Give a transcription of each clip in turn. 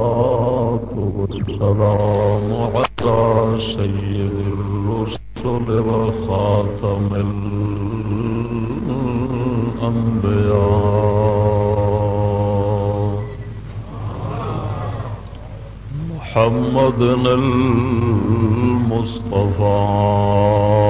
والصلاة والسلام على سيد الرسل وخاتم الأنبياء محمد المصطفى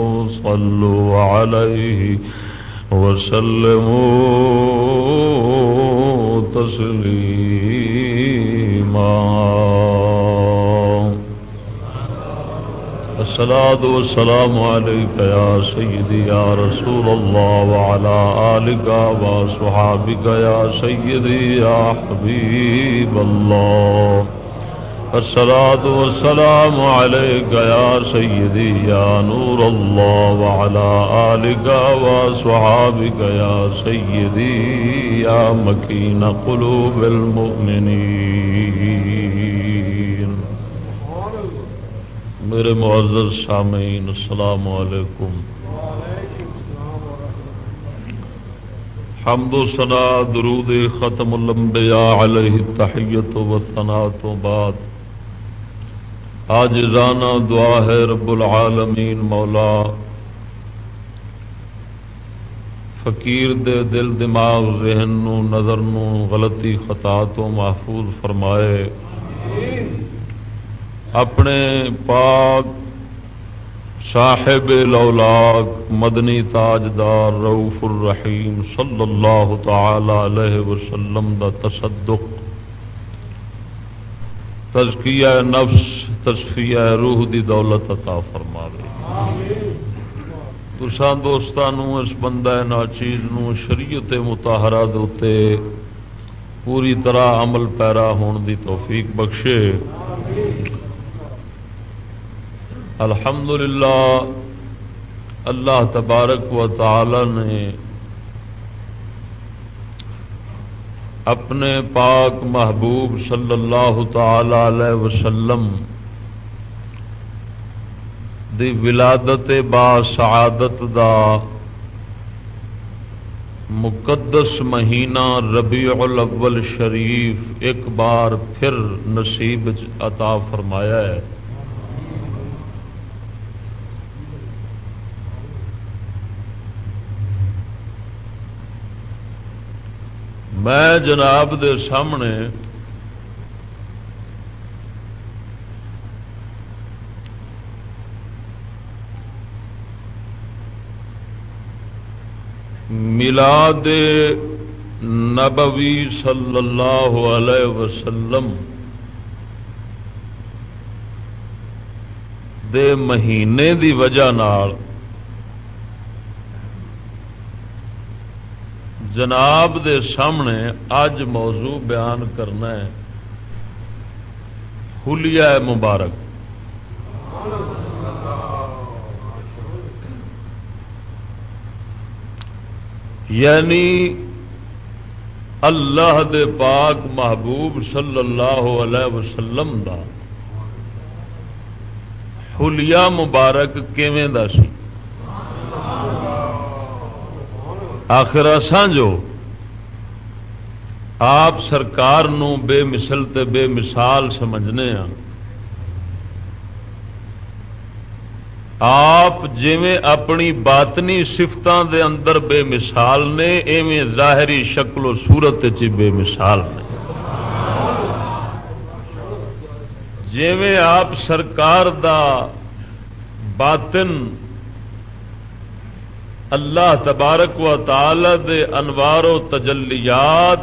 صلوا عليه وسلموا تسليما الصلاة والسلام عليك يا سيدي يا رسول الله وعلى آلك وصحابك يا سيدي يا حبيب الله. الصلاة والسلام عليك يا سيدي يا نور الله وعلى آلك وصحابك يا سيدي يا مكين قلوب المؤمنين. میرے معزز سامعین، السلام علیکم. حمد و سنا درود ختم الانبیاء علیہ تحیت و ثنا تو بعد. آج رانا دعا ہے رب العالمین مولا۔ فقیر دے دل دماغ ذہن نو نظر نو غلطی خطا تو محفوظ فرمائے۔ اپنے پاک صاحب لولاک مدنی تاجدار روف الرحیم صلی اللہ تعالی علیہ وسلم دا تصدق۔ تزکیہ نفس تصفیہ روح دی دولت عطا فرماوے۔ تسان دوستانو، اس بندہ ناچیز شریعت متحرہ دوتے پوری طرح عمل پیرا ہون دی توفیق بخشے۔ الحمد للہ اللہ تبارک و تعالی نے اپنے پاک محبوب صلی اللہ تعالی علیہ وسلم دی ولادت با سعادت دا مقدس مہینہ ربیع الاول شریف ایک بار پھر نصیب عطا فرمایا ہے۔ میں جناب دے سامنے ملاد نبوی صلی اللہ علیہ وسلم دے مہینے دی وجہ نال جناب دے سامنے اج موضوع بیان کرنا ہے۔ حلیہ مبارک۔ یعنی اللہ دے پاک محبوب صلی اللہ علیہ وسلم دا۔ حلیہ مبارک کیویں دا سی؟ آخر جو آپ سرکار نو بے مثل تے بے مثال سمجھنے ہاں آپ جویں اپنی باطنی سفتوں دے اندر بے مثال نے، ایویں ظاہری شکل و صورت چ بے مثال نے۔ جویں آپ سرکار دا باطن اللہ تبارک و تعالی دے انوار و تجلیات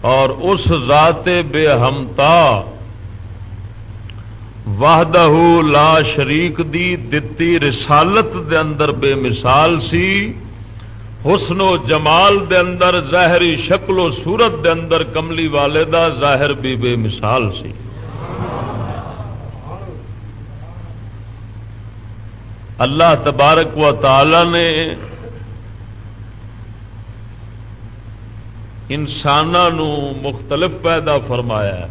اور اس ذات بے ہمتا وحدہ لا شریک دی دتی رسالت دے اندر بے مثال سی، حسن و جمال دے اندر، ظاہری شکل و صورت دے اندر کملی والے دا ظاہر بھی بے مثال سی۔ اللہ تبارک و تعالی نے انسانوں مختلف پیدا فرمایا ہے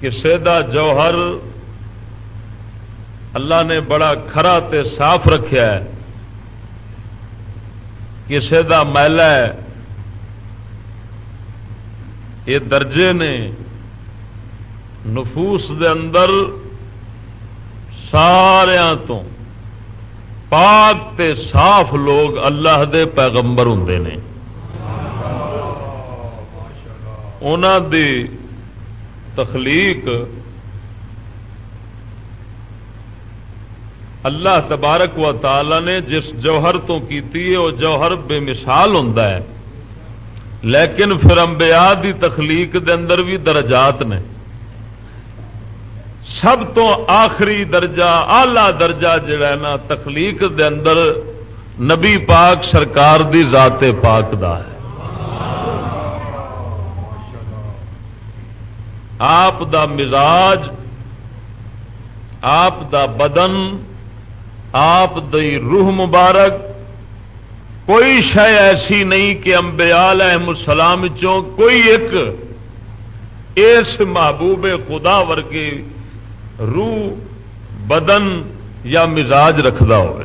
کسی دا جوہر اللہ نے بڑا کھرا تے صاف رکھا ہے کسی دا میلا ہے، یہ درجے نے نفوس دے اندر سارا تو پاک تے صاف لوگ اللہ دے پیغمبر ہوں نے۔ انہوں دی تخلیق اللہ تبارک و تعالی نے جس جوہر تو کیتی ہے، وہ جوہر بے مثال ہوں لیکن پھر دی تخلیق دے اندر بھی درجات نے۔ سب تو آخری درجہ آلہ درجہ جڑا نا، تخلیق دے اندر نبی پاک سرکار دی ذات پاک دا ہے۔ آپ دا مزاج، آپ دا بدن، آپ دی روح مبارک، کوئی شے ایسی نہیں کہ امبیال السلام چوں کوئی ایک اس محبوب خدا ورگے روح بدن یا مزاج رکھدا ہوئے۔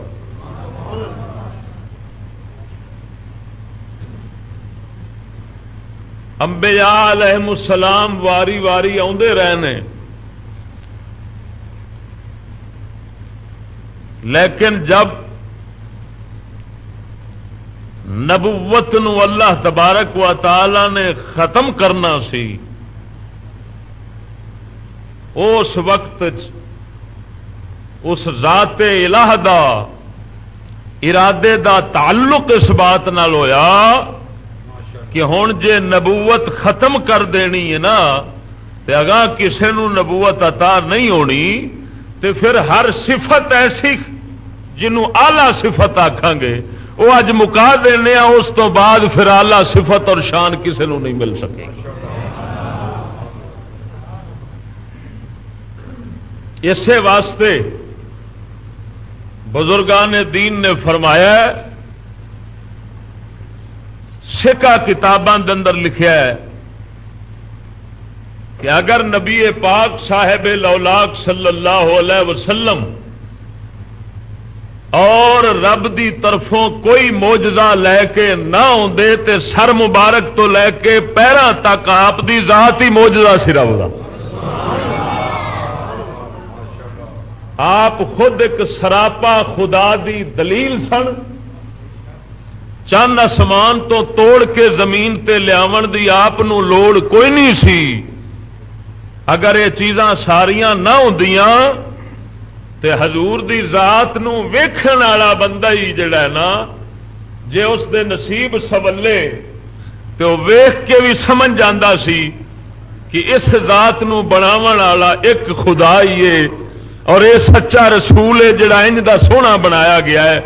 امبیا علیہ السلام واری واری آدھے رہنے۔ لیکن جب نبوت نو اللہ تبارک و تعالی نے ختم کرنا سی اس وقت اس ذات الہ دا ارادے دا تعلق اس بات نال ہویا کہ ہوں جے نبوت ختم کر دینی ہے نا تو اگاں کسی نبوت عطا نہیں ہونی تو پھر ہر صفت ایسی جنوں آلہ صفت آخان گے وہ اج مکا دینا اس تو بعد پھر آلہ صفت اور شان کسی نہیں مل سکے اسی واسطے بزرگان دین نے فرمایا سکا کتاباں اندر لکھیا ہے کہ اگر نبی پاک صاحب لولاک صلی اللہ علیہ وسلم اور رب دی طرفوں کوئی موجزہ لے کے نہ آدھے تے سر مبارک تو لے کے پیروں تک آپ دی ذات ہی موجزہ سرا ہوگا آپ خود ایک سراپا خدا دی دلیل سن۔ چند آسمان تو توڑ کے زمین تے لیا آپ لوڑ کوئی نہیں سی۔ اگر یہ چیزاں ساریاں نہ ہوں تے حضور دی ذات نو ویکھن والا بندہ ہی جڑا ہے نا، جے اس دے نصیب سولے تو وہ ویخ کے بھی سمجھ جاندہ سی کہ اس ذات نو بناو والا ایک خدا ہی ہے۔ اور یہ سچا رسول ہے جڑا انج دا سونا بنایا گیا ہے۔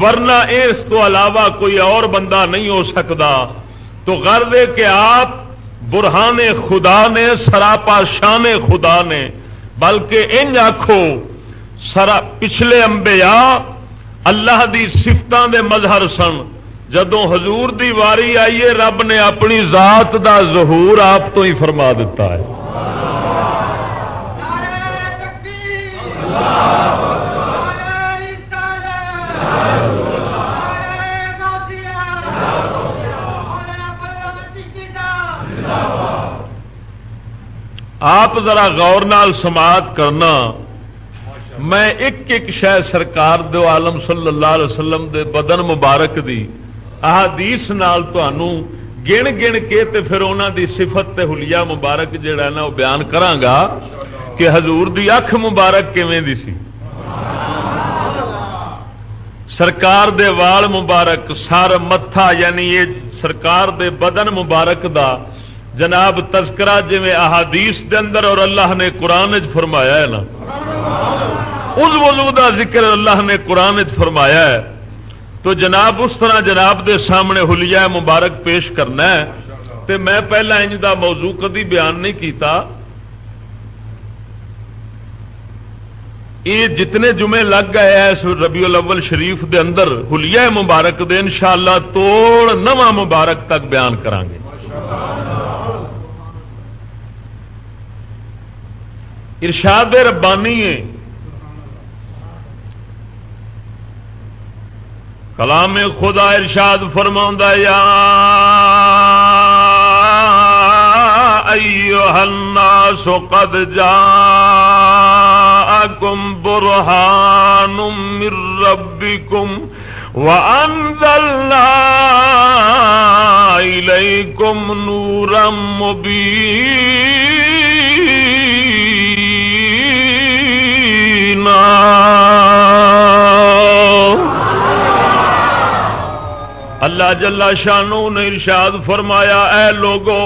ورنہ اس تو علاوہ کوئی اور بندہ نہیں ہو سکتا۔ تو دے کہ آپ برہان خدا نے، سراپا شان خدا نے، بلکہ انج آخو سارا پچھلے انبیاء اللہ دی سفتوں دے مظہر سن۔ جدو حضور دی واری آئیے رب نے اپنی ذات دا ظہور آپ تو ہی فرما دیتا ہے۔ آپ ذرا غور نال سماعت کرنا۔ میں ایک ایک شہ سرکار دو عالم صلی اللہ علیہ وسلم دے بدن مبارک دی احادیث نال تنوع گن گن کے تے پھر انہوں دی صفت تے حلیہ مبارک جڑا نا وہ بیان کرانگا کہ حضور دی اکھ مبارک کیویں دی سی۔ سرکار دے وال مبارک، سر متھا یعنی یہ سرکار دے بدن مبارک دا جناب تذکرہ جی احادیث دے اندر اور اللہ نے قرآن فرمایا ہے نا، اس وضو دا ذکر اللہ نے قرآن فرمایا ہے۔ تو جناب، اس طرح جناب دے سامنے حلیہ مبارک پیش کرنا ہے۔ تے میں پہلا انج دا موضوع کدی بیان نہیں کیتا۔ یہ جتنے جمعے لگ گئے ہیں اس ربیع الاول شریف دے اندر، حلیہ مبارک دے، انشاءاللہ توڑ نواں مبارک تک بیان کرانگے۔ ارشاد ربانی ہے کلام خدا ارشاد فرما یا الناس قد جاءكم برهان من ربكم وأنزلنا إليكم نورا مبين اللہ جلا شانو نے ارشاد فرمایا، اے لوگو،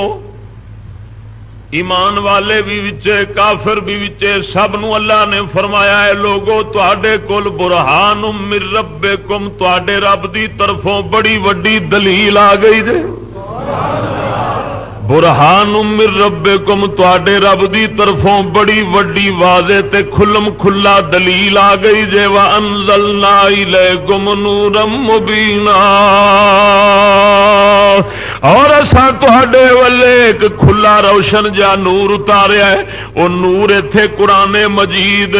ایمان والے بھی وچے، کافر بھی وچے، سب نو اللہ نے فرمایا، اے لوگو تے کول برہان مر رب کم تے رب دی طرفوں بڑی وڈی دلیل آ گئی دے برہان امر رب کم تے رب دی طرفوں بڑی وڈی واضح تے کھلم کھلا دلیل آ گئی جے وا انزل لے گم نورم مبینہ اور اصا تے والے ایک کھلا روشن جا نور اتاریا ہے وہ نور اتے قرآن مجید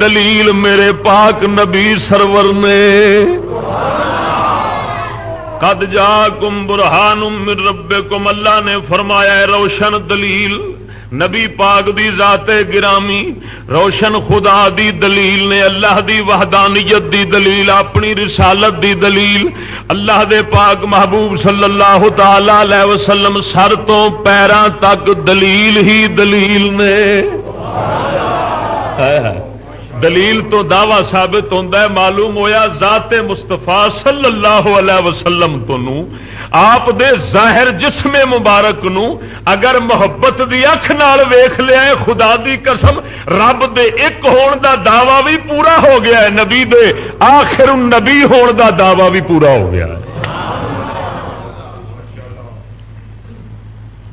دلیل میرے پاک نبی سرور نے۔ سبحان اللہ قد جا کم برہان رب کم اللہ نے فرمایا روشن دلیل، نبی پاک دی ذات گرامی، روشن خدا دی دلیل نے، اللہ دی وحدانیت دی دلیل، اپنی رسالت دی دلیل، اللہ دے پاک محبوب صلی اللہ تعالی علیہ وسلم سر تو پیروں تک دلیل ہی دلیل نے۔ دلیل تو دعوی ثابت ہوتا ہے، معلوم ہویا ذات مستفا صلی اللہ علیہ وسلم تو نو، آپ دے ظاہر جسم مبارک نو اگر محبت دی اکھ نال ویخ لیا ہے، خدا دی قسم، رب دے ایک ہون دا دعوی بھی پورا ہو گیا ہے، نبی دے آخر نبی ہون دا دعوی بھی پورا ہو گیا ہے۔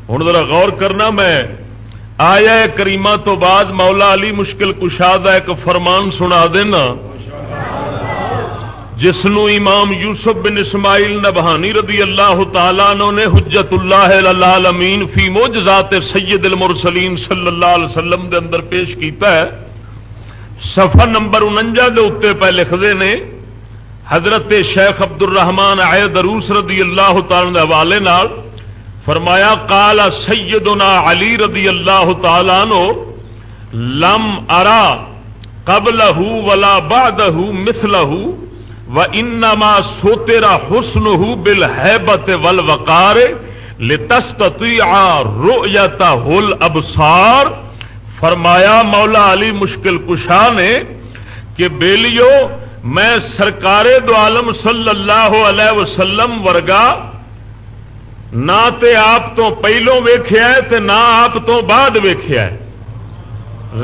ہوں ذرا غور کرنا میں آیا کریمہ تو بعد مولا علی مشکل کشاد ایک فرمان سنا دینا۔ جس امام یوسف بن اسماعیل نبہانی رضی اللہ تعالیٰ نے حجت اللہ امین فی موجزات سید المرسلین صلی اللہ علیہ وسلم دے اندر پیش کیتا ہے۔ صفحہ نمبر انجا دے اتنے پہ لکھتے نے حضرت شیخ عبد الرحمان آئے دروس رضی اللہ تعالی حوالے نال فرمایا کالا سیدنا علی رضی اللہ تعالی نو لم ارا قبل ولا باد مسل و انما سو تیرا حسن ہو بل ہیبت ول وکار لتست ہل ابسار فرمایا، مولا علی مشکل کشا نے، کہ بیلیو، میں سرکار دو عالم صلی اللہ علیہ وسلم ورگا نہ تے آپ تو پہلو ویخیا تے نہ آپ تو بعد ویخیا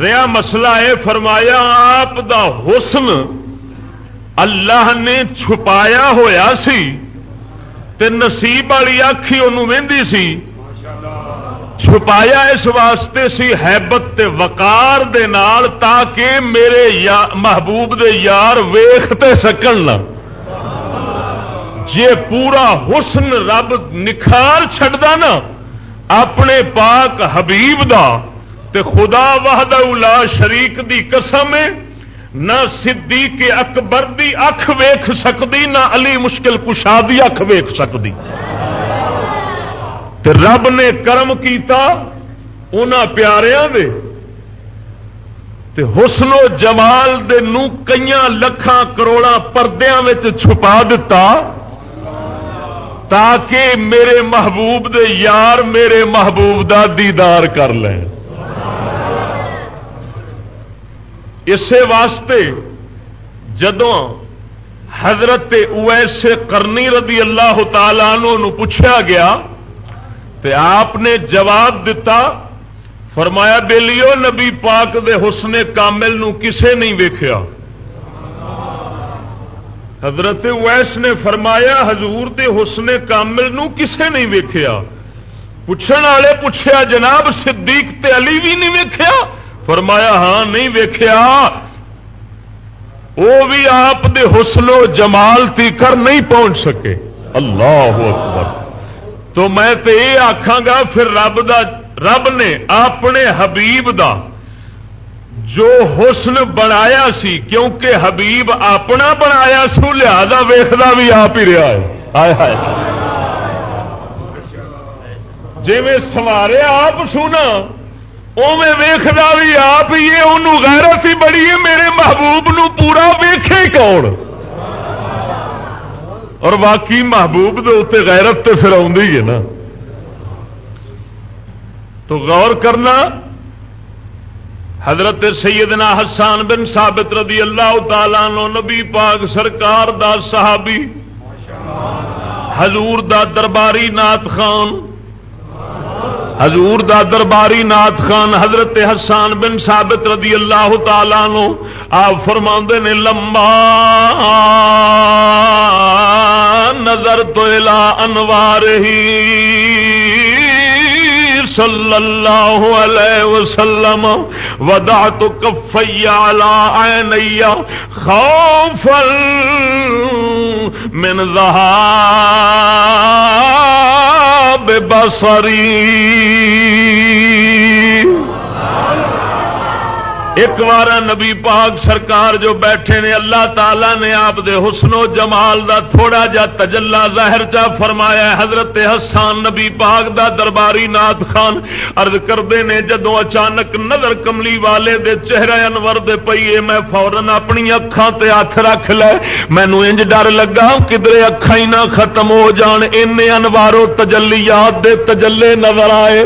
رہا مسئلہ ہے فرمایا آپ دا حسن اللہ نے چھپایا ہویا سی تے نصیب والی آخی سی۔ چھپایا اس واسطے سی حیبت تے وقار دے نال تاکہ میرے محبوب دے یار ویختے سکن نہ۔ جے پورا حسن رب نکھار چڈا نا، اپنے پاک حبیب دا، تے خدا وحدہ لا شریک دی قسم نہ صدیق اکبر دی اکھ ویخ سکتی نہ علی مشکل کشا دی اکھ ویخ سکتی تے رب نے کرم کیتا انہاں پیاریاں دے۔ تے حسن و جمال دے نو کئی لکھاں کروڑا پردیاں وچ چھپا دیتا تاکہ میرے محبوب دے یار میرے محبوب دا دیدار کر لیں۔ اسی واسطے جدو حضرت اویس کرنی رضی اللہ تعالی نو پوچھا گیا تو آپ نے جواب دیتا فرمایا، بیلیو نبی پاک دے حسن کامل نو کسے نہیں ویکھیا۔ حضرت ویس نے فرمایا، حضور دے حسن کامل نو کسے نہیں ویکھیا۔ پوچھن والے پوچھا جناب صدیق تے علی بھی نہیں ویکھیا؟ فرمایا ہاں نہیں ویکھیا۔ وہ بھی آپ دے حسن و جمال تی کر نہیں پہنچ سکے۔ اللہ اکبر۔ تو میں تو یہ آخا گا، پھر رب دا، رب نے اپنے حبیب دا جو حسن بنایا سی، کیونکہ حبیب اپنا بنایا سو لہذا ویخنا بھی آپ ہی رہا ہے۔ جی میں سوارے آپ سونا اوے بھی آپ ہی انہوں غیرت ہی بڑی ہے، میرے محبوب نو پورا ویخے کون؟ اور باقی محبوب دے اتنے غیرت تے پھر آئی ہے نا۔ تو غور کرنا حضرت سیدنا حسان بن ثابت رضی اللہ تعالی نو نبی پاک سرکار دا صحابی، حضور دا درباری نات خان۔ حضور دا درباری نات خان حضرت حسان بن ثابت رضی اللہ تعالی نو آپ فرما نے، لمبا نظر تو انوار ہی۔ صلی اللہ علیہ وسلم ودعت کفی علی عینی خوفا من ذهاب بصری ایک بار نبی پاک سرکار جو بیٹھے نے، اللہ تعالی نے آپ دے حسن و جمال دا تھوڑا جا تجلا ظاہر چا فرمایا حضرت حسان نبی پاک دا درباری نات خان ارد کرتے نے جدو اچانک نظر کملی والے دے چہرے انور دے پیے میں فورن اپنی اکھان تے ہاتھ رکھ لے۔ مینو انج ڈر لگا کدھر اکھا ہی نہ ختم ہو جان۔ ان انوارو تجلیات دے تجلے نظر آئے۔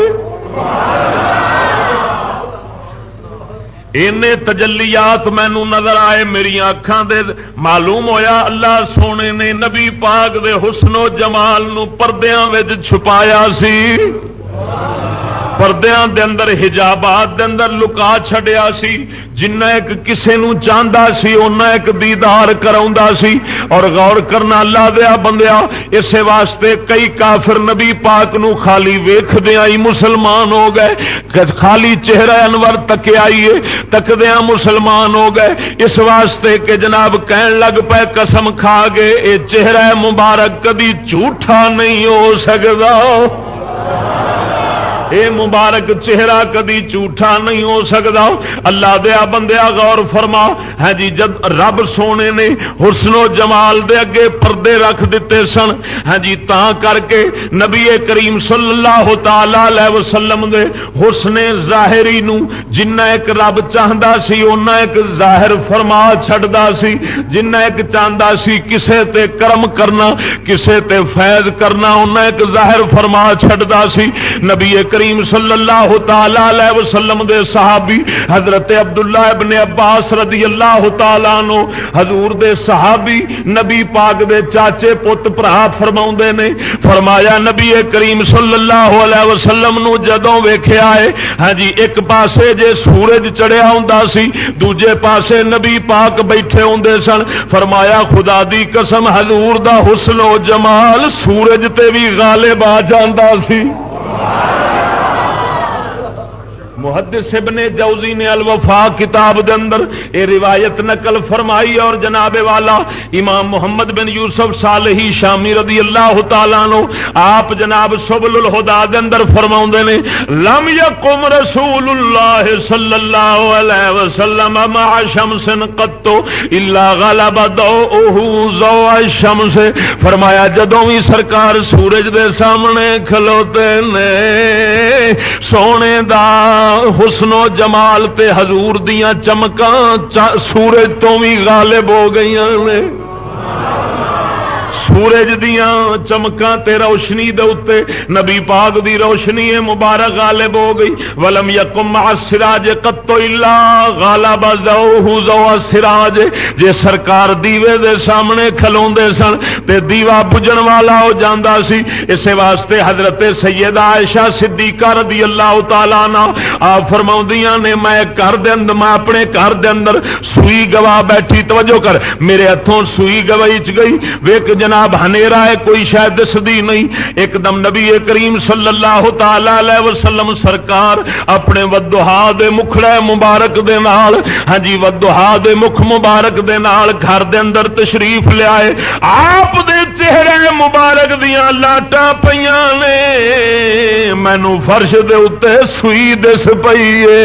تجلیات مینو نظر آئے، میری اکھان دے معلوم ہویا، اللہ سونے نے نبی پاک دے حسن و جمال نو پردیاں چھپایا سی۔ پردیاں دے اندر، حجابات دے اندر لکا چھڈیا سی، جنہ ایک کسے نو چاہتا سی اُنہ ایک دیدار کرا سی۔ اور غور کرنا اللہ دیا بندیا، اسے واسطے کئی کافر نبی پاک نو خالی ویخ دیا ہی مسلمان ہو گئے۔ خالی چہرہ انور تکے آئیے تکدیا مسلمان ہو گئے۔ اس واسطے کہ جناب کہن لگ پے، قسم کھا گئے، اے چہرہ مبارک کدی جھوٹا نہیں ہو سکتا اے مبارک چہرہ کدی جھوٹا نہیں ہو سکتا اللہ دیا بندیا غور فرما۔ ہے جی جد رب سونے نے حسن و جمال دے اگے پردے رکھ دیتے سن ہاں جی تا کر کے نبی کریم صلی اللہ تعالی علیہ وسلم دے حسن ظاہری نو جنہ ایک رب چاہتا سی اُنہ ایک ظاہر فرما چھڑدا سی، جنہ ایک چاہتا سی کسے تے کرم کرنا، کسے تے فیض کرنا انہیں ایک ظاہر فرما چھڑدا سی۔ نبی کریم صلی اللہ تعالی علیہ وسلم دے صحابی حضرت عبداللہ ابن عباس رضی اللہ تعالی نو حضور دے صحابی، نبی پاک دے چاچے پت برا فرما نے، فرمایا نبی کریم صلی اللہ علیہ وسلم نو جدوں ویخیا ہے ہاں جی ایک پاسے جے سورج چڑھیا ہوں سی، دوجے پاسے نبی پاک بیٹھے ہوں سن، فرمایا خدا دی قسم حضور دا حسن و جمال سورج تے بھی غالب آ جاندہ سی۔ محدث ابن جوزی نے الوفا کتاب دے اندر اے روایت نقل فرمائی اور جناب والا امام محمد بن یوسف صالحی شامی رضی اللہ تعالیٰ نو آپ جناب سبل الہدا دے اندر فرما نے، لم یقم رسول اللہ صلی اللہ علیہ وسلم مع شمس قطو الا غلب دو زو شمس فرمایا، جدوں بھی سرکار سورج دے سامنے کھلوتے نے، سونے دا حسن و جمال تے حضور دیاں چمکاں سورج تو بھی غالب ہو گئی نے۔ سورج دیا چمکاں تے روشنی دے اتے نبی پاک دی روشنی مبارک غالب ہو گئی۔ ولم یکم مع سراج قطو الا غالب زوہ زوہ سراج جے سرکار دیوے دے سامنے کھلون دے سن تے دیوا بجن والا ہو جاندا سی، اسے واسطے حضرت سیدہ عائشہ صدیقہ رضی اللہ تعالی عنہ آپ فرماؤندیاں نے، میں گھر دے اندر، میں اپنے گھر دے اندر سوئی گواہ بیٹھی، توجہ کر، میرے ہتھوں سوئی گواہی چ گئی۔ ویک جناب جناب ہنیرا ہے، کوئی شاید دسدی نہیں۔ ایک دم نبی کریم صلی اللہ تعالی وسلم سرکار اپنے ودہا دے مکھڑے مبارک دے نال ہاں جی ودہا دے مکھ مبارک دے نال گھر دے اندر تشریف لیا آپ دے چہرے مبارک دیا لاٹا پہ نے۔ مینو فرش دے اتنے سوئی دس پیے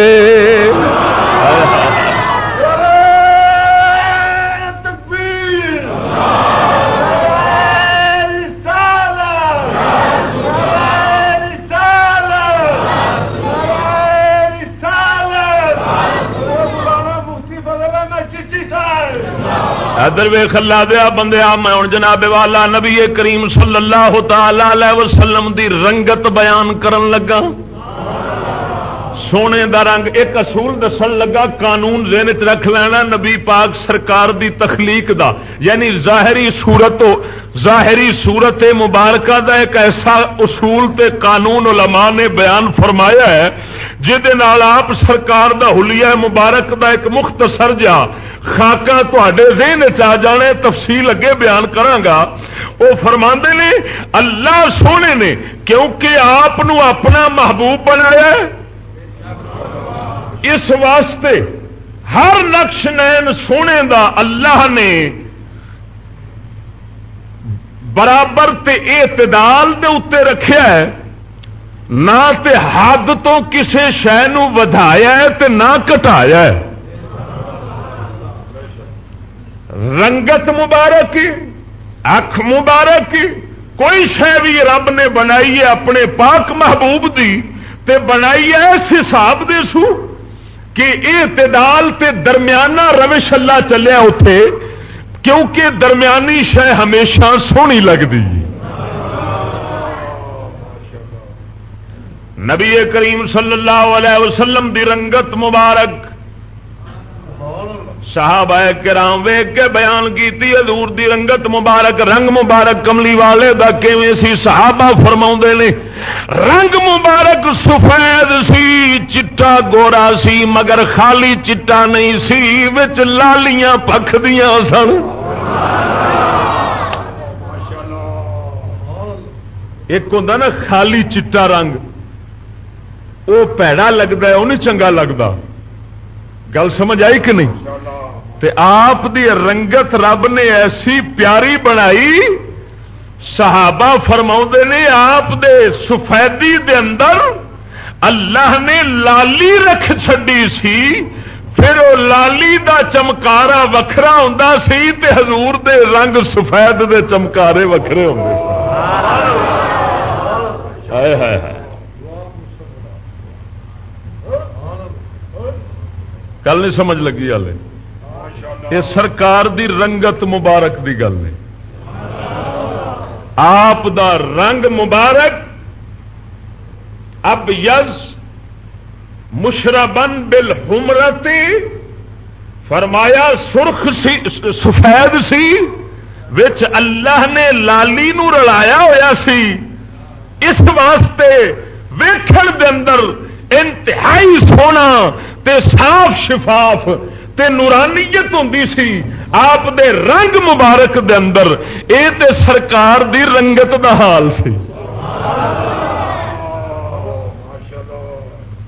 ادر وے خلا دیا بندیا میں ہوں جناب والا نبی کریم صلی اللہ تعالی علیہ وسلم دی رنگت بیان کرن لگا۔ سونے دا رنگ ایک اصول دسن لگا، قانون زین چ رکھ لینا نبی پاک سرکار دی تخلیق دا۔ یعنی ظاہری صورت ظاہری صورت مبارکہ دا ایک ایسا اصول تے قانون علماء نے بیان فرمایا ہے جہد آپ سرکار دا حلیہ مبارک دا ایک مختصر جا خاکا تے ذہن چ جانے تفصیل اگے بیان کرانگا وہ فرما نے، اللہ سونے نے، کیونکہ آپ اپنا محبوب بنایا اس واسطے ہر نقش نین سونے دا اللہ نے برابر تے اعتدال دے اتنے رکھیا ہے۔ نہ تے حد تو کسے شہ ودایا ہے تے نہ کٹایا ہے۔ رنگت مبارک، اکھ مبارک، کوئی شہ بھی رب نے بنائی ہے اپنے پاک محبوب دی تے بنائی ہے اس حساب دے سو کہ اعتدال تے درمیانہ روش اللہ چلیا اتے، کیونکہ درمیانی شہ ہمیشہ سونی لگتی۔ نبی کریم صلی اللہ علیہ وسلم دی رنگت مبارک صحابہ کرام ویگ کے بیان کیتی، حضور دی رنگت مبارک، رنگ مبارک کملی والے دا کیویں سی صحابہ فرماؤں نے؟ رنگ مبارک سفید سی، چٹا گورا سی، مگر خالی چٹا نہیں سی، وچ لالیاں پکھ دیاں سن۔ ایک ہوں نا، خالی چٹا رنگ۔ وہ پیڑا لگتا ہے، وہ نہیں چنگا لگتا۔ گل سمجھ آئی کہ نہیں؟ تے آپ دی رنگت رب نے ایسی پیاری بنائی، صحابہ فرما نے آپ دے سفیدی دے اندر اللہ نے لالی رکھ چڈی سی، پھر وہ لالی دا چمکارا وکھرا ہوں سی تے حضور دے رنگ سفید دے چمکارے وکھرے ہوں کل نہیں سمجھ لگی والے یہ سرکار دی رنگت مبارک دی گل نہیں۔ آپ دا رنگ مبارک۔ اب یز مشربن بل فرمایا سرخ سی، سفید سی، وچ اللہ نے لالی نو رلایا ہوا سی۔ اس واسطے ویکھن دے اندر انتہائی سونا تے صاف شفاف تے نورانیت ہوں سی، آپ دے رنگ مبارک دے اندر، اے تے سرکار دی رنگت دا حال سی۔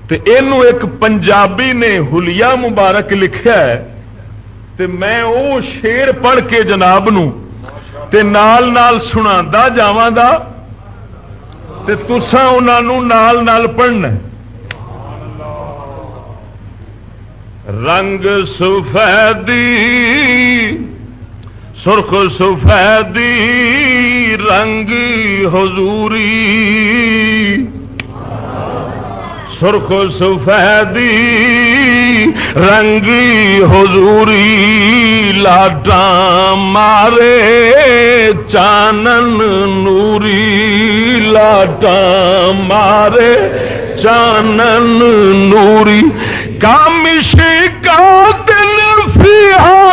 ایک پنجابی نے ہولیا مبارک لکھا ہے۔ تے میں او شیر پڑھ کے جناب نو، تے نال نال سنا جا تسا انہوں نال نال پڑھنا رنگ سفیدی، سرخ سفیدی، رنگ حضوری۔ سرخ سفیدی رنگی حضوری۔ لاٹا مارے چانن نوری۔ لاٹا مارے چانن نوری۔ کامش کا دل فی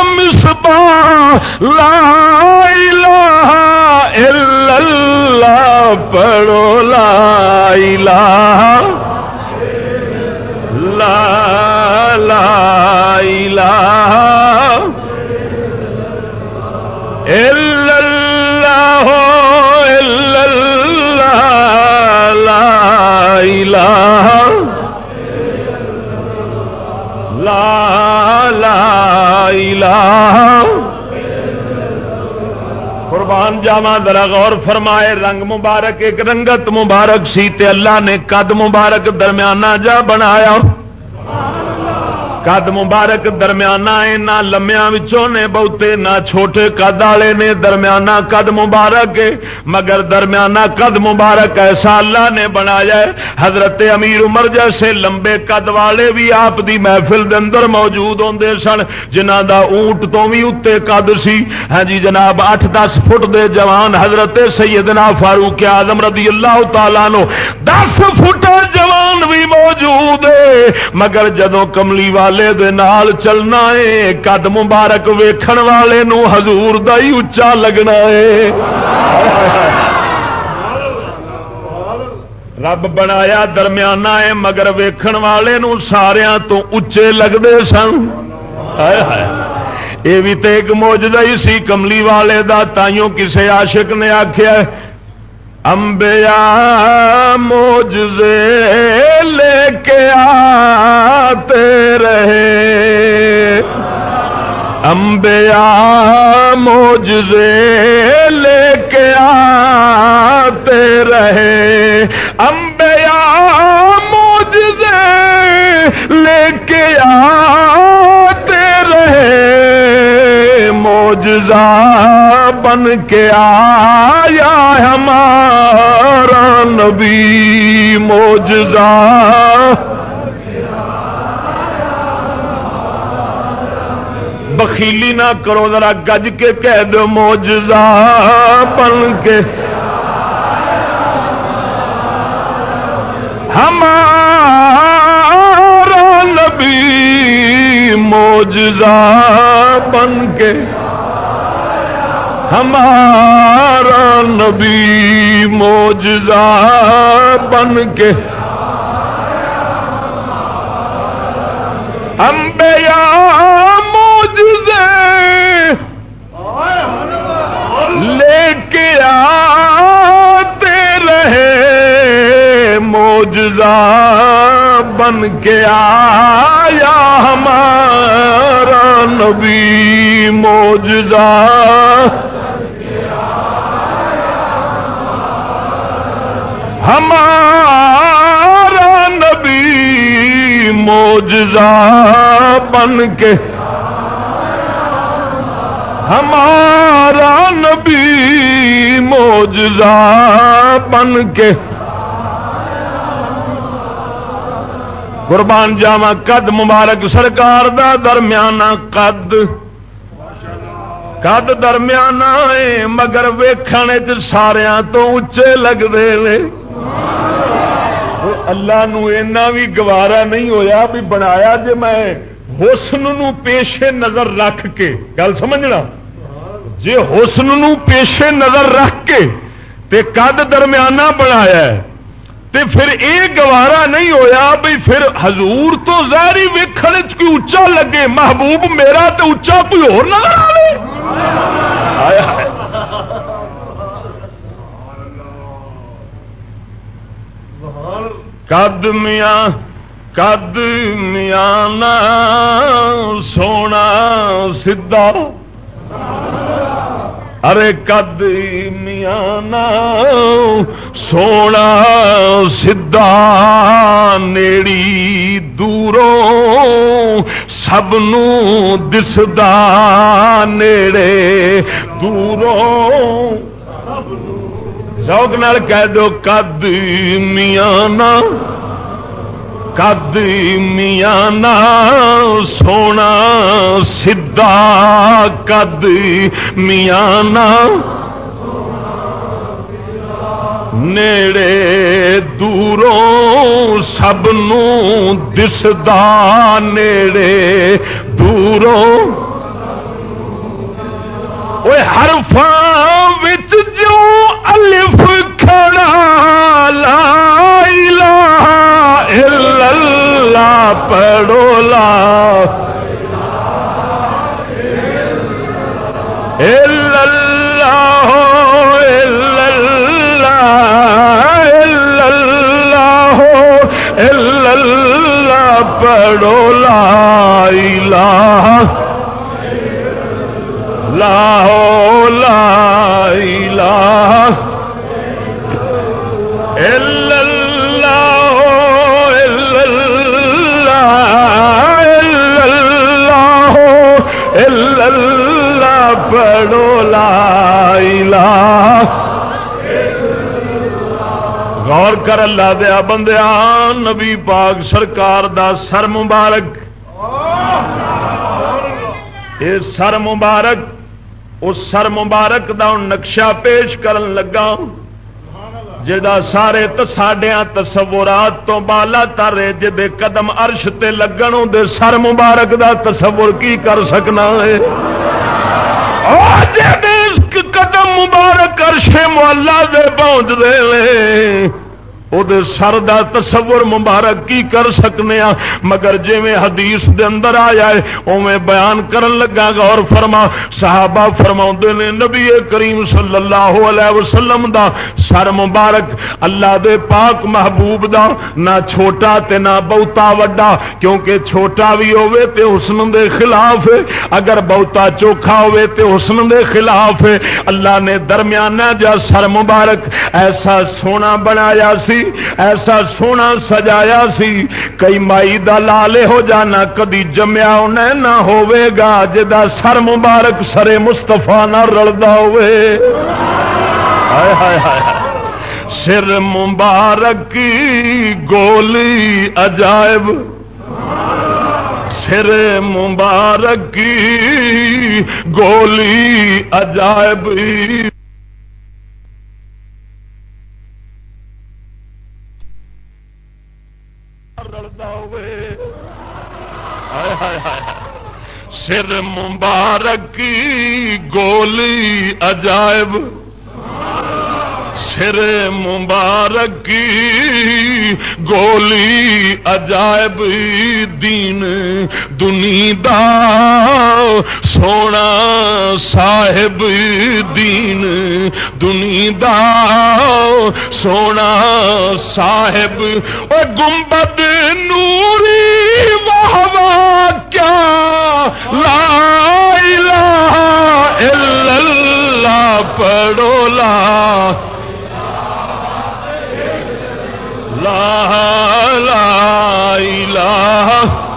مصباح لا الہ الا اللہ پڑھو لا الہ جاوا ذرا غور فرمائے، رنگ مبارک، ایک رنگت مبارک سی تے اللہ نے قد مبارک درمیانہ جا بنایا۔ قد مبارک درمیانہ نہ لمیا نے بہتے، نہ چھوٹے قد والے نے درمیانہ قد مبارک مگر درمیانہ قد مبارک ایسا اللہ نے بنایا حضرت امیر عمر جیسے لمبے قد والے بھی آپ دی محفل دے اندر موجود ہوں سن جنہ دا اونٹ تو بھی اتنے قد سی۔ ہاں جی جناب، اٹھ دس فٹ دے جوان حضرت سیدنا فاروق آدم رضی اللہ تعالیٰ نو دس فٹ جوان بھی موجود ہے۔ مگر جدو کملی والے والے دے نال چلنا ہے قد مبارک ویکھن والے نو حضور دا ہی اچا لگنا ہے رب بنایا درمیانہ ہے مگر ویکھن والے نو سارا تو اچے لگتے سن۔ یہ بھی تو ایک موجود ہی سی، کملی والے دا، تائیوں کسے عاشق نے آخیا امبیا موجے لے کے آتے رہے۔ امبیا موجے لے کے آتے رہے۔ امبیا موجے لے کے آتے رہے۔ موجزہ بن کے آیا ہمارا نبی موجزہ بخیلی نہ کرو ذرا گج کے کہہ دو موجزہ بن کے۔ ہمارا نبی موجزہ بن کے۔ ہمارا نبی موجزہ بن کے امبیا موجزے لے کے آتے رہے موجزہ بن کے آیا ہمارا نبی موجزہ ہمارا نبی موجزہ بن کے ہمارا نبی موجزہ بن کے قربان جاوا قد مبارک سرکار دا درمیانہ قد قد درمیانہ ہے، مگر ویخنے سارا تو اچے لگتے ہیں اللہ نو اینا بھی گوارا نہیں ہویا بھی بنایا جے میں حسن نو پیشے نظر رکھ کے۔ گل سمجھنا؟ جے حسن نو پیشے نظر رکھ کے تے قد درمیانہ بنایا ہے، تے پھر اے گوارا نہیں ہویا بھی پھر حضور تو ظاہری ویکھن کوئی اچا لگے، محبوب میرا تے اچا کوئی اور نظر آئے قدمیاں کد میاں سونا سدھا ارے کد میاں سونا سدھا نیڑی دوروں سب دسدا نیڑے دوروں سوگ نال کہہ دو کد میاں کد میاں سونا سدھا کد میاں نیڑے دوروں سب دسدا، نیڑے دوروں۔ وہ ہر فان فام جو الف کھڑا لا الہ الا اللہ پڑھو لا الا اللہ الا اللہ الا اللہ الا اللہ پڑھو لا الہ اللہ الا اللہ، پڑھو لا الہ۔ غور کر اللہ دیا بندیا نبی پاک سرکار دا سر مبارک۔ اے سر مبارک اس سر مبارک دا نقشہ پیش کرن لگا جا سارے ساڈیا تصورات تو بالا تارے جے قدم ارش تے لگن دے سر مبارک دا تصور کی کر سکنا ہے؟ قدم مبارک ارش مولا دے پہنچ دے لے۔ وہ سر دا تصور مبارک کی کر سکنے ہاں مگر جی حدیث دے اندر آیا ہے اوے بیان کرن لگا گا اور فرما صحابہ فرما نے نبی کریم صلی اللہ علیہ وسلم دا سر مبارک اللہ دے پاک محبوب دا نہ چھوٹا تے نہ بہتا وڈا کیونکہ چھوٹا بھی ہوئے تے حسن دے خلاف ہے اگر بہتا چوکھا ہوئے تے حسن دے خلاف ہے اللہ نے درمیانہ جا سر مبارک ایسا سونا بنایا سی ایسا سونا سجایا سی، کئی مائی دا لالے ہو جانا، کدی جمیا انہیں نہ ہوئے گا، جدا سر مبارک سرے مستفا نہ رلدا ہوئے۔ ہائے ہائے ہائے سر مبارک گولی عجائب۔ سر مبارک گولی عجائب۔ سر مبارک گولی عجائب سر مبارک گولی عجائب دین دنی دا سونا صاحب دین دنی دا سونا صاحب او گنبد نوری واہ کیا؟ لا الہ الا اللہ پڑھو لا لا لا الہ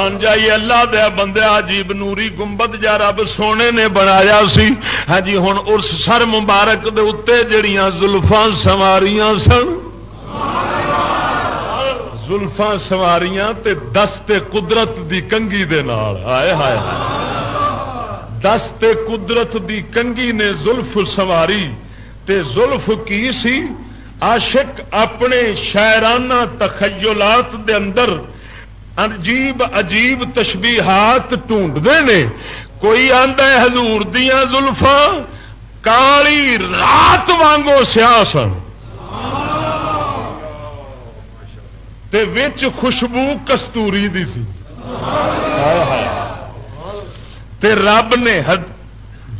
قربان جائیے، اللہ دیا بندے عجیب نوری گنبد جا رب سونے نے بنایا سی۔ ہاں جی ہوں اس سر مبارک دے اتنے جڑیاں زلفا سواریاں سن۔ زلفا سواریاں تے دست قدرت دی کنگی دے نال۔ آئے ہائے دست قدرت دی کنگی نے زلف سواری۔ تے زلف کی سی؟ عاشق اپنے شاعرانہ تخیلات دے اندر عجیب عجیب تشبیہات ٹونڈتے ہیں کوئی آدھا ہزور دیا زلفا کالی رات وانگو سیا سن۔ تے وچ خوشبو کستوری دی سی۔ تے رب نے حد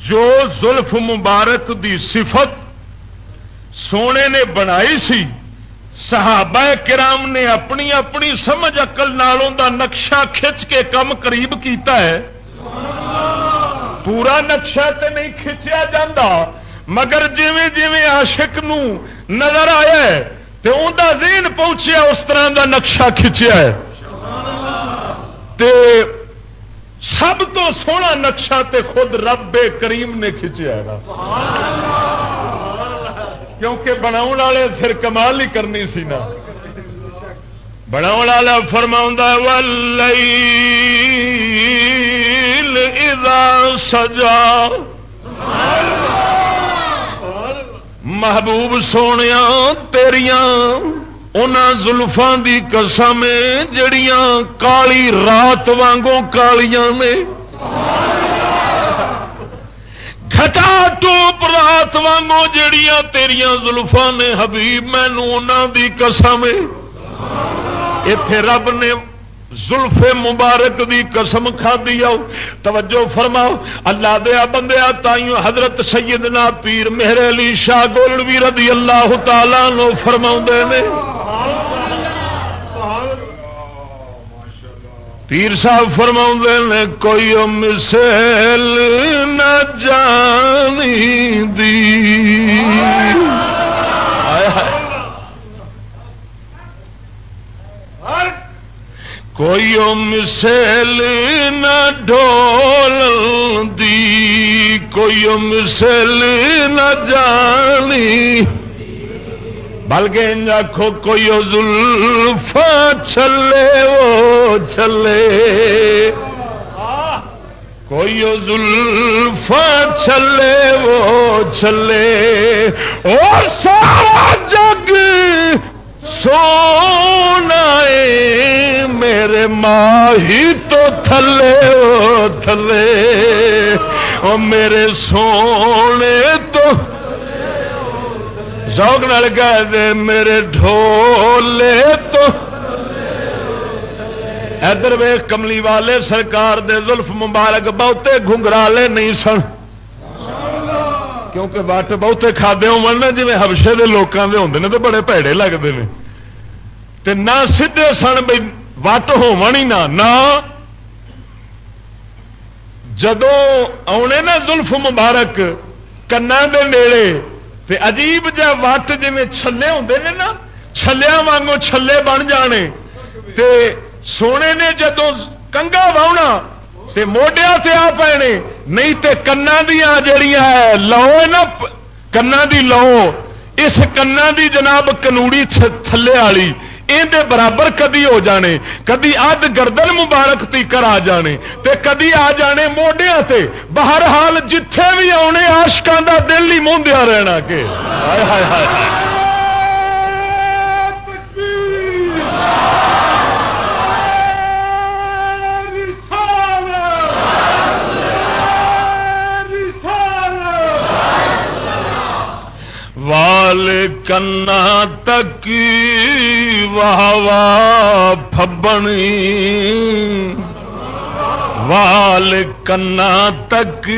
جو زلف مبارک دی صفت سونے نے بنائی سی صحابہ کرام نے اپنی اپنی سمجھ اقل نالوں دا نقشہ کھچ کے کم قریب کیتا ہے۔ پورا نقشہ تے نہیں کھچیا جاندہ مگر جیویں جیویں عاشق نو نظر آیا ہے تے دا ذہن پہنچیا، اس طرح دا نقشہ کھچیا ہے۔ تے سب تو سونا نقشہ تے خود رب کریم نے کھچیا ہے۔ نا کیونکہ بنا والے پھر کمال ہی کرنی سی نا۔ بنا والا فرما سجا۔ محبوب سونے تیریاں ان زلفان دی قسم جڑیاں کالی رات وانگوں کالیاں نے کھٹا ٹوپ رات وانگوں جڑیاں تیریاں زلفان نے حبیب مینو دی قسم اتے رب نے زلف مبارک دی قسم کھا دیا توجہ فرماؤ۔ اللہ دیا بندیا تائیوں حضرت سیدنا پیر میرے علی شاہ گولوی رضی اللہ تعالی نو فرما نے۔ پیر صاحب فرما نے، کوئی مسل نہ جانی دی۔ کوئی مسل نہ ڈول دی، کوئی مسل نہ جانی بلکہ آخو کوئی زلف چلے وہ چلے کوئی زلف چلے وہ چلے اور سارا جگ سونا میرے ماہی تو تھلے او تھلے۔ او میرے سونے تو سوگ نال کہہ دے، میرے ڈھولے تو۔ ادھر ویخ کملی والے سرکار دے زلف مبارک، بہتے گھنگرالے نہیں سن۔ کیونکہ وٹ بہتے کھادے ہو جی ہبشے کے لوگوں کے ہوں تو بڑے پیڑے لگتے ہیں تے نہ سیدے سن بھائی وٹ ہی نہ جدو آنے نا زلف مبارک کنا دے نیڑے تے عجیب جا وٹ جی چھلے ہوتے نے نا چھلیا وانگو چھلے بن جانے۔ تے سونے نے جدو کنگا واؤنا، تے موڈیا سے آ پینے۔ نہیں تے کنا دیا جڑیاں لو نا کنا دی لو اس کنا دی جناب کنوڑی تھلے والی۔ اندر برابر کدی ہو جانے، کدی اد گردن مبارک تی کر آ جانے، تے کدی آ جانے موڈیا تے۔ بہر حال جتھے بھی آنے آشکان دا دل ہی موندیا رہنا کے۔ ہائے ہائے ہائے۔ وال کنا تک واہ واہ پھبنی۔ وال کنا تک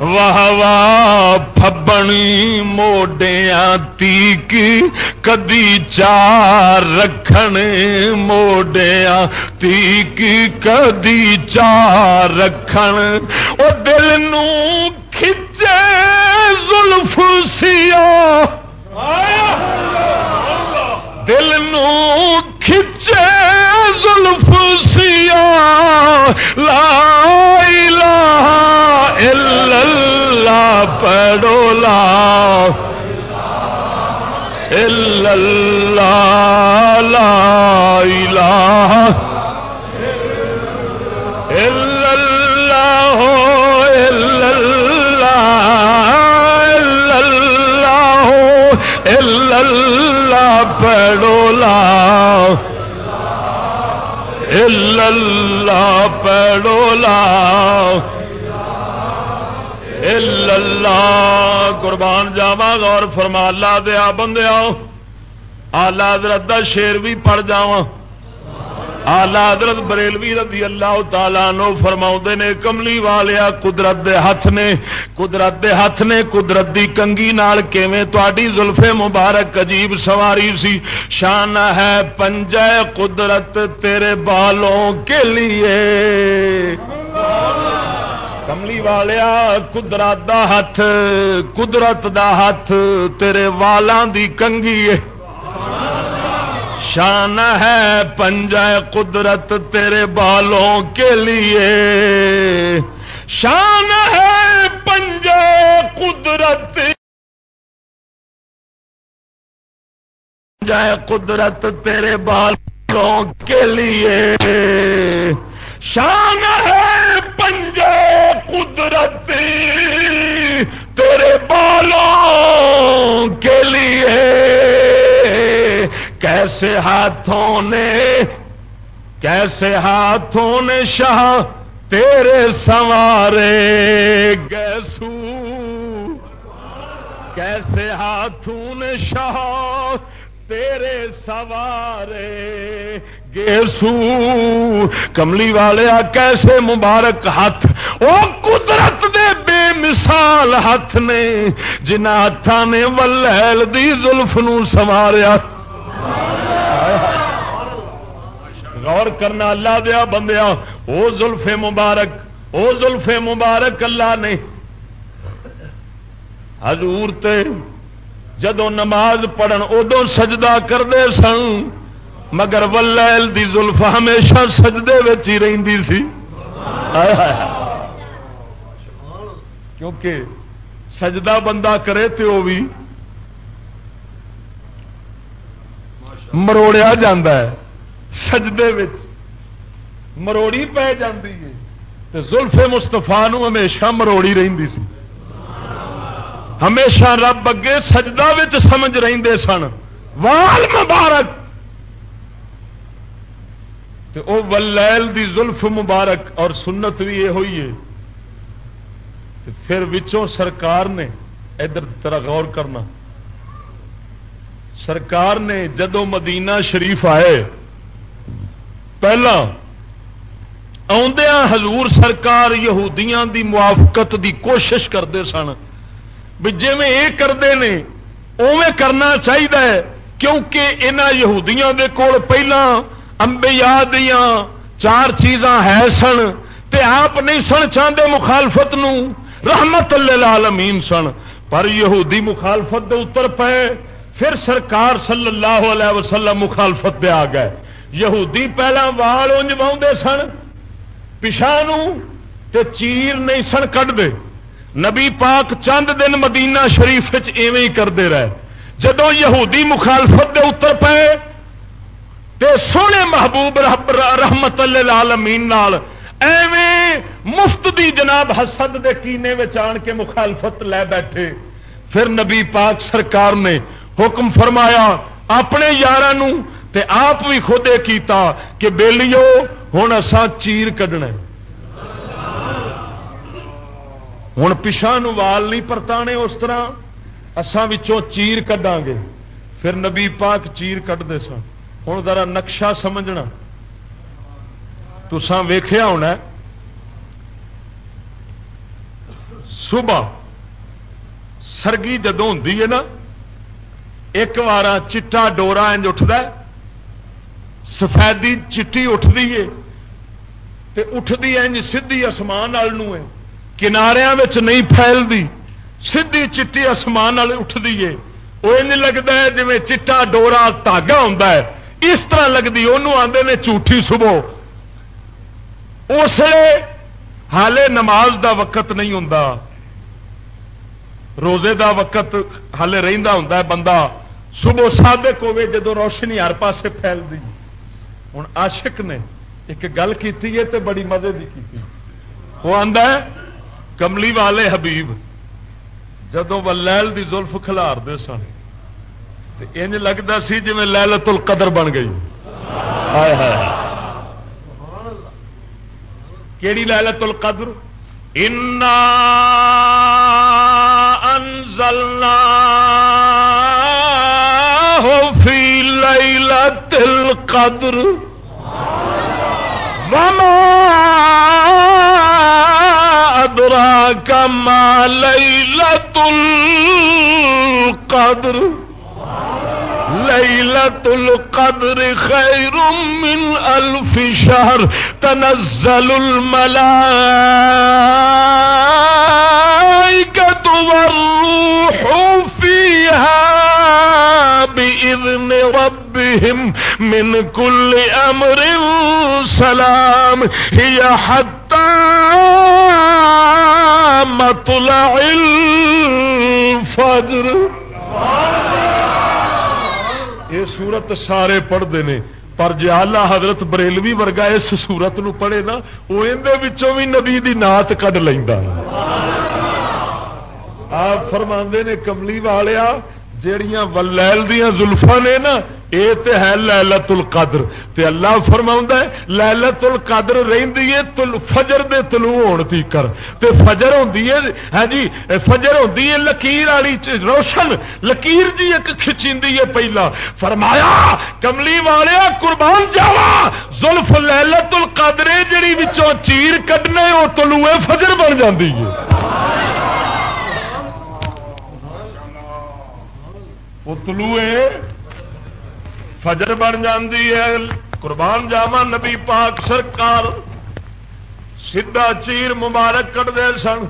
واہ پھبنی موڈیا تیک کدی چار رکھن موڈیا تیک کدی چار رکھن او دل نو کھچے زلف سیا دل نو کھچے اللہ لا اللہ لا الہ۔ الا اللہ الا اللہ پڑو لا۔ اللہ پڑو لا۔ اللہ، قربان جاوا اور فرما لا دیا بندیا آلہ حضرت دا شیر بھی پڑ جاواں۔ آلہ حضرت بریلوی رضی اللہ تعالیٰ نو فرما نے، کملی والیا قدرت دے ہاتھ نے، قدرت دے ہاتھ نے، قدرت دی کنگی نال کیویں تاری زلفے مبارک عجیب سواری سی۔ شان ہے پنجے قدرت تیرے بالوں کے لیے۔ کملی والیا قدرت دا ہاتھ قدرت دا ہاتھ تیرے والاں دی کنگی ہے۔ شان ہے پنجہ قدرت تیرے بالوں کے لیے۔ شان ہے پنجہ قدرت۔ پنجہ قدرت تیرے بالوں کے لیے۔ شان ہے پنجہ قدرت تیرے بالوں کے لیے۔ کیسے ہاتھوں نے، کیسے ہاتھوں نے شاہ تیرے سوارے گیسو۔ کیسے ہاتھوں نے شاہ تیرے سوارے گیسو کملی والے کیسے مبارک ہاتھ۔ وہ قدرت دے بے مثال ہاتھ نے۔ جنہ ہاتھوں نے ولہل دی زلف نو سواریا غور کرنا اللہ دیا بندیا او زلف مبارک، او زلف مبارک اللہ نے۔ حضور تے جدو نماز پڑھن ادو سجدہ کرتے سن۔ مگر ولیل دی زلف ہمیشہ سجدے ہی رہی سی۔ کیونکہ سجدہ بندہ کرے تو وہ بھی مروڑیا جا سجدے مروڑی پی جاتی ہے۔ زلف مستفا ہمیشہ مروڑی رہی سی۔ ہمیشہ رب اگے سجدہ سمجھ رہتے سن۔ وال مبارک! او ولیل دی زلف مبارک اور سنت بھی یہ ہوئی ہے۔ پھر وچوں سرکار نے ادھر طرح غور کرنا۔ سرکار نے جدو مدینہ شریف آئے، پہلا آدیا حضور سرکار یہودیاں دی موافقت دی کوشش کرتے سن۔ بھی جی یہ کرتے ہیں اوے کرنا چاہیے کیونکہ یہاں یہودیاں دے کول پہلا امبیا دیا چار چیزاں ہے سن تے آپ نہیں سن چاہتے مخالفت نو، رحمت اللہ سن۔ پر یہودی مخالفت دے اتر پے، پھر سرکار صلی اللہ علیہ وسلم مخالفت پہ آ گئے۔ یہودی پہلا وال انجوا سن پچھا تے چیر نہیں سن کٹتے نبی پاک چند دن مدینہ شریف ہی کرتے رہے۔ جدو یہودی مخالفت دے اتر پے تے سونے محبوب رحمت اللہ ایویں مفت دی جناب حسد دے کینے آن کے مخالفت لے بیٹھے۔ پھر نبی پاک سرکار نے حکم فرمایا اپنے یار آپ بھی خود کیتا کہ بےلیو ہوں اسان چیر کڈنا ہوں پچھا وال نہیں پرتانے اس طرح اسان چیر کڈا گے۔ پھر نبی پاک چیر کٹتے سن۔ ہوں ذرا نقشہ سمجھنا تسان ویخیا ہونا صبح سرگی جدو ہوں نا ایک بار چٹا ڈورا انج اٹھتا سفیدی چٹی اٹھتی ہے اٹھتی انج سیدھی آسمان والوں ہے کناریا نہیں پھیلتی سیدھی چٹی آسمان اٹھتی ہے وہ انج لگتا ہے جی چٹا ڈورا تاگا ہوں اس طرح لگتی انہوں آتے نے جھوٹھی سبو اس لیے حالے نماز دا وقت نہیں ہوں روزے دا وقت ہالے ہوں بندہ۔ صبح سادک ہوے جدو روشنی ہر پاسے پھیلتی ہوں عاشق نے ایک گل کی بڑی مزے کی وہ آدھا کملی والے حبیب جدو ولیل دی زلف کھلارتے سن۔ انج لگتا سی جی للت القدر بن گئی۔ کیڑی للت القدر انا انزلنا فی لیلت القدر وما أدراك ما ليلة القدر ليلة القدر خير من ألف شهر تنزل الملائكة والروح فيها بإذن ربهم من كل أمر سلام هي حتى مطلع الفجر. یہ سورت سارے پڑھتے ہیں۔ پر جی آلہ حضرت بریلوی ورگا اس سورت نو پڑھے نا وہ اندر بھی نبی دی نات کھ لینا آپ فرما نے کملی والیا جیڑیاں ولیل دیا زلفا نے نا یہ تو ہے لہلت القدر تے اللہ فرما ہے لہلت القدر رہی ہے فجر دے تلو ہون کر تے فجر ہوندی ہے ہاں جی فجر ہوندی ہے، لکیر والی روشن لکیر جی ایک کھچیندی ہے پہلا۔ فرمایا، کملی والے، قربان جاوا، زلف لہلت القدر جڑی وچوں چیر کڈنے وہ تلو فجر بن جاندی ہے۔ وہ تلو فجر بن جاتی ہے قربان جاوا نبی پاک سرکار سیدا چیر مبارک کٹتے سن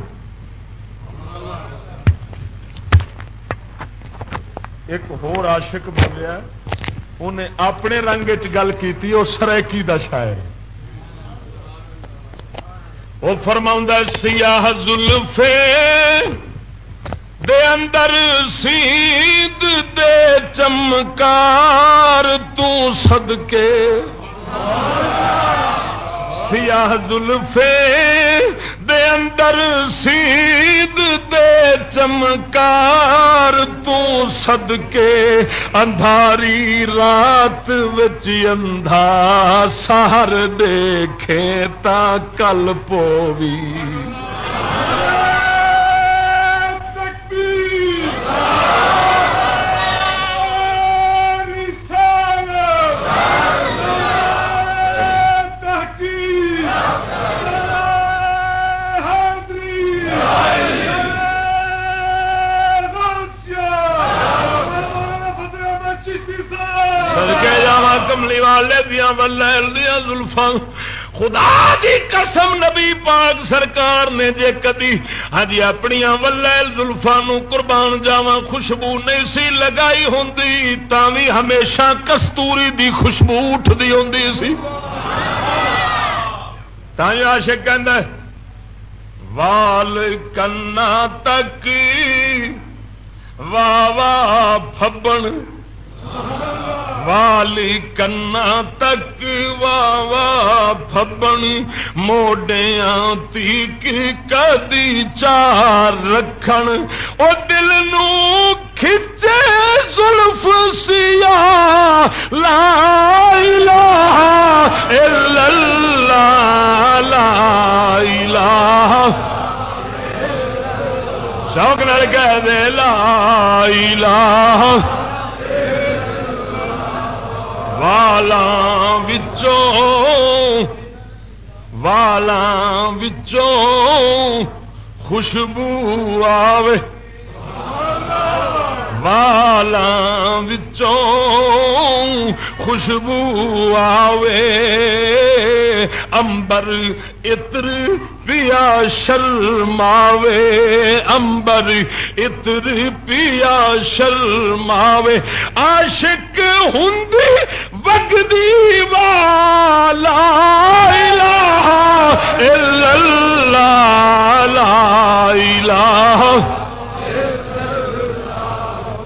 ایک ہو عاشق بولیا انہیں اپنے رنگ گل کی وہ سرکی کا شاعر وہ فرما سیاح زلفے دے اندر سید دے چمکار تو صدقے۔ سیاہ زلفے دے اندر سید دے چمکار تو صدقے۔ اندھاری رات وچ اندھا سہر دیکھے تا کل پوی کملی والے دیا دیا زلفا خدا دی قسم نبی پاک سرکار نے جے کدی ہاں جی اپنی ولیل زلفا قربان جاوا خوشبو نہیں سی لگائی ہوں بھی ہمیشہ کستوری دی خوشبو اٹھتی ہوں سی۔ عاشق کہ وال کنا تک، واہ واہ پبن والی کنا تک واہ فبن موڈیاں تیک کدی چار رکھن۔ او دل نو کھچے زلف سیا لا الہ الا اللہ، لا الہ۔ شوق نال کہہ دے، لا الہ۔ والاں وچوں والاں وچوں خوشبو آوے والاں وچوں خوشبو آوے امبر اتر پیا شرماوے، امبر اتر پیا شرماوے۔ عاشق ہندی وگدی والا، الہ الا اللہ لا الہ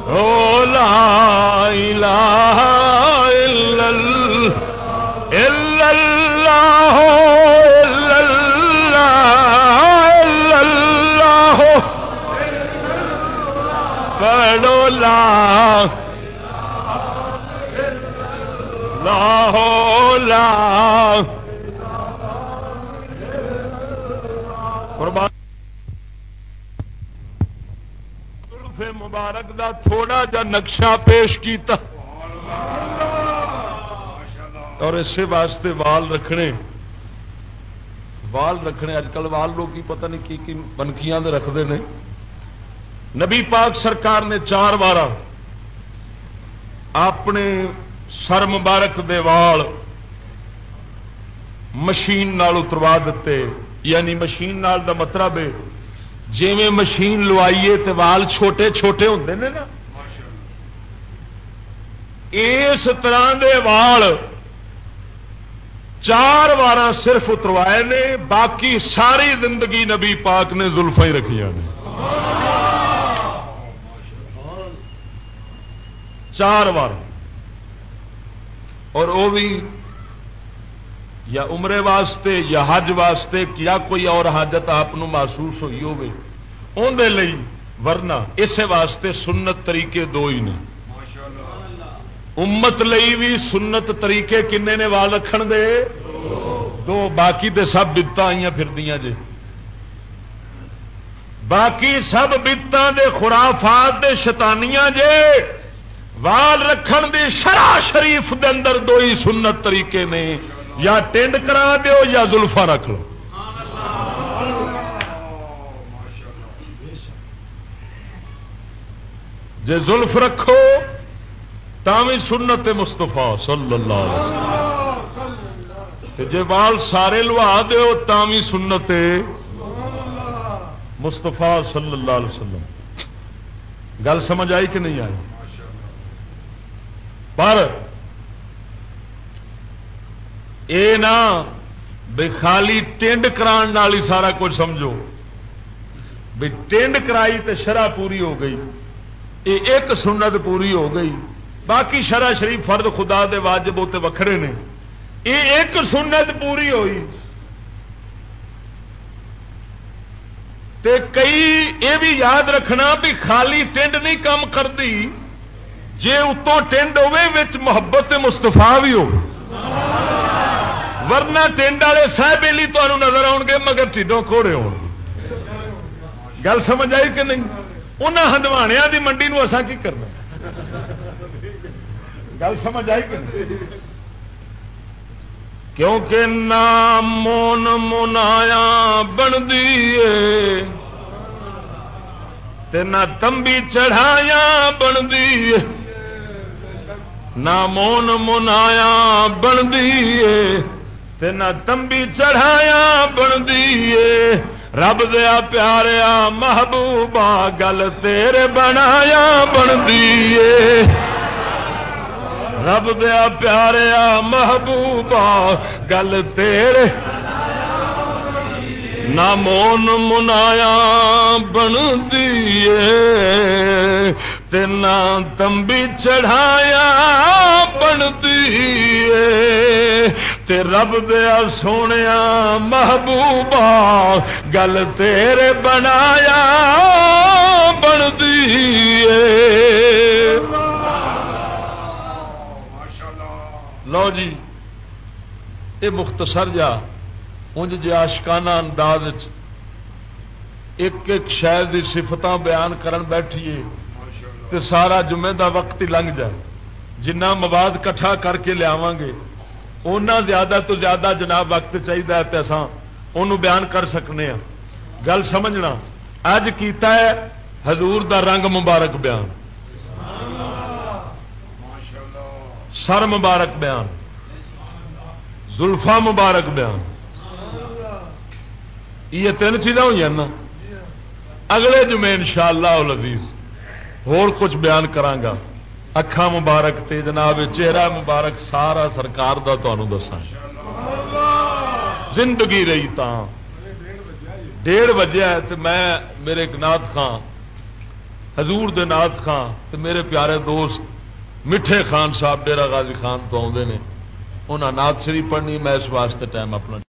او لا الہ لا لاہو لا مبارک دا تھوڑا جا نقشہ پیش کیتا اور اسی واسطے وال رکھنے۔ وال رکھنے، اج کل وال لوگ کی پتہ نہیں کی کی بنکیاں دے رکھتے ہیں نبی پاک سرکار نے چار بار اپنے سر مبارک دے وال مشین نال اتروا دیتے یعنی مشین نال دا مطلب ہے جی مشین لوائیے تو وال چھوٹے چھوٹے ہوتے ہیں نا۔ اس طرح دے وال چار وار صرف اتروائے نے، باقی ساری زندگی نبی پاک نے زلفا ہی رکھیا نے۔ چار وار اور وہ بھی یا عمرے واسطے یا حج واسطے یا کوئی اور حاجت آپ محسوس ہوئی ہوئی ورنہ اسے واسطے سنت طریقے دو ہی نے۔ امت لئی بھی سنت طریقے کنے نے وال رکھ دے؟ دو۔ باقی تے سب بتان آئی پھر جی باقی سب بتان دے خرافات دے شتانیاں جے۔ وال رکھن دی شرع شریف دے اندر دو ہی سنت طریقے نے، یا ٹینڈ کرا دیو یا زلفا رکھ لو۔ جے زلف رکھو تھی سنت مستفا صلی اللہ علیہ وسلم۔ جے بال سارے لوا دیو تھی سنت مستفا صلی اللہ علیہ وسلم۔ گل سمجھ آئی کہ نہیں آئی؟ پر اے نا بے خالی ٹینڈ کران ہی سارا کچھ سمجھو۔ بھی ٹینڈ کرائی تو شرح پوری ہو گئی۔ یہ ایک سنت پوری ہو گئی۔ باقی شرح شریف فرد خدا دے واجب ہوتے وکھرے نے۔ یہ ایک سنت پوری ہوئی۔ تے کئی یہ بھی یاد رکھنا بھی خالی ٹینڈ نہیں کام کرتی۔ جے اتوں ٹینڈ ہوے محبت مستفا بھی ہو۔ ورنہ ٹینڈ والے سہ بےلی تمہیں نظر آؤ گے، مگر ٹھڈوں کھوڑے ہو گل سمجھ آئی کہ نہیں؟ انہوں ہندوانیا کی منڈی نو اصا کی کرنا؟ گل سمجھ آئی کہ نہیں؟ کیونکہ نام مون منایا بنتی نہ تمبی چڑھایا بنتی نہ مون منایا بنتی نہ تمبی چڑھایا بنتی رب دیا پیاریا محبوبہ گل تیرے بنایا بنتی رب دیا پیاریا محبوبہ گل تیرے نہ مون منایا بنتی نہ تمبی چڑھایا بنتی تے رب دیا سونے محبوبہ گل تیرے بنایا بنتی لو جی یہ مختصر جا انج جی آشکانہ انداز ایک ایک شہر کی سفت بیان کرن بیٹھیے تے سارا جمعے دا وقت ہی لنگ جائے۔ جنہ مواد کٹھا کر کے لیا گے اُنہ زیادہ تو زیادہ جناب وقت چاہیے تو انہوں بیان کر سکنے ہیں گل سمجھنا اج کیتا ہے حضور دا رنگ مبارک بیان۔ سر مبارک بیان۔ زلفا مبارک بیان۔ یہ تین چیزاں ہوئی نا۔ اگلے جمعے ان شاء اللہ عزیز کچھ بیان کرانگا۔ اکھا مبارک تے جناب چہرہ مبارک سارا سرکار دا دسا زندگی رہی تا ڈیڑھ بجے تو میں میرے نات خان حضور دے نات خان تے میرے پیارے دوست میٹھے خان صاحب ڈیرا غازی خان تو آدھے نے۔ انہیں نات شریف پڑھنی، میں اس واسطے ٹائم اپنا